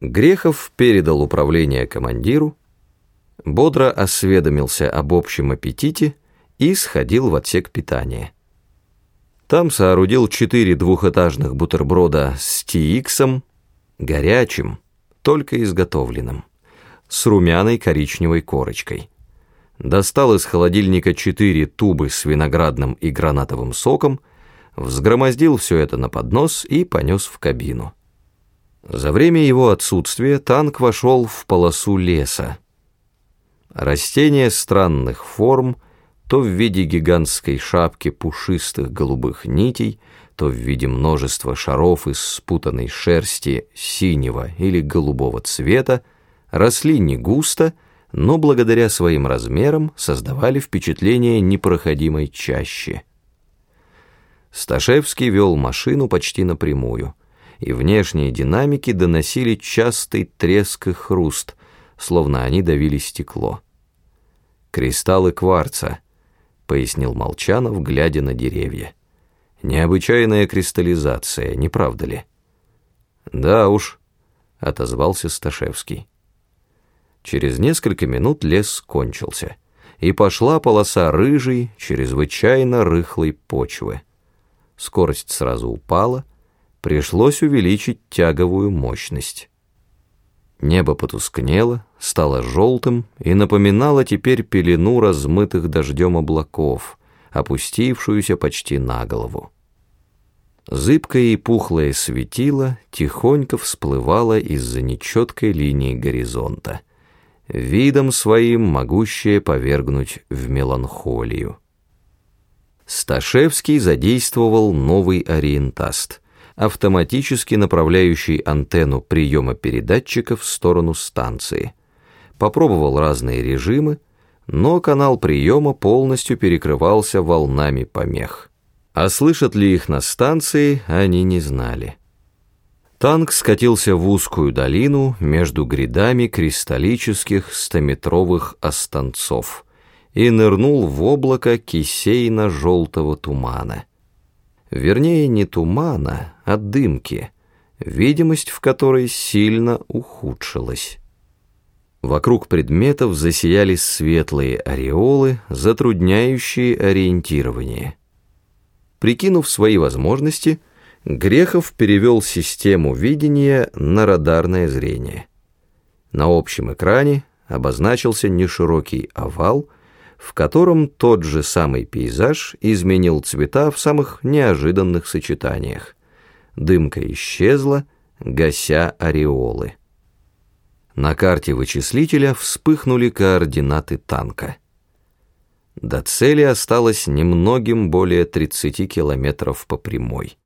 Грехов передал управление командиру, бодро осведомился об общем аппетите и сходил в отсек питания. Там соорудил четыре двухэтажных бутерброда с тииксом, горячим, только изготовленным, с румяной коричневой корочкой. Достал из холодильника четыре тубы с виноградным и гранатовым соком, взгромоздил все это на поднос и понес в кабину. За время его отсутствия танк вошел в полосу леса. Растения странных форм, то в виде гигантской шапки пушистых голубых нитей, то в виде множества шаров из спутанной шерсти синего или голубого цвета, росли не густо, но благодаря своим размерам создавали впечатление непроходимой чащи. Сташевский вел машину почти напрямую, и внешние динамики доносили частый треск и хруст, словно они давили стекло. «Кристаллы кварца», — пояснил Молчанов, глядя на деревья. «Необычайная кристаллизация, не правда ли?» «Да уж», — отозвался Сташевский. Через несколько минут лес кончился, и пошла полоса рыжей, чрезвычайно рыхлой почвы. Скорость сразу упала, пришлось увеличить тяговую мощность. Небо потускнело, стало желтым и напоминало теперь пелену размытых дождем облаков, опустившуюся почти на голову. Зыбкое и пухлое светило тихонько всплывало из-за нечеткой линии горизонта видом своим могущее повергнуть в меланхолию. Сташевский задействовал новый ориентаст, автоматически направляющий антенну приема передатчика в сторону станции. Попробовал разные режимы, но канал приема полностью перекрывался волнами помех. А слышат ли их на станции, они не знали. Танк скатился в узкую долину между грядами кристаллических стометровых останцов и нырнул в облако кисейно-желтого тумана. Вернее, не тумана, а дымки, видимость в которой сильно ухудшилась. Вокруг предметов засияли светлые ореолы, затрудняющие ориентирование. Прикинув свои возможности, Грехов перевел систему видения на радарное зрение. На общем экране обозначился неширокий овал, в котором тот же самый пейзаж изменил цвета в самых неожиданных сочетаниях. Дымка исчезла, гася ореолы. На карте вычислителя вспыхнули координаты танка. До цели осталось немногим более 30 километров по прямой.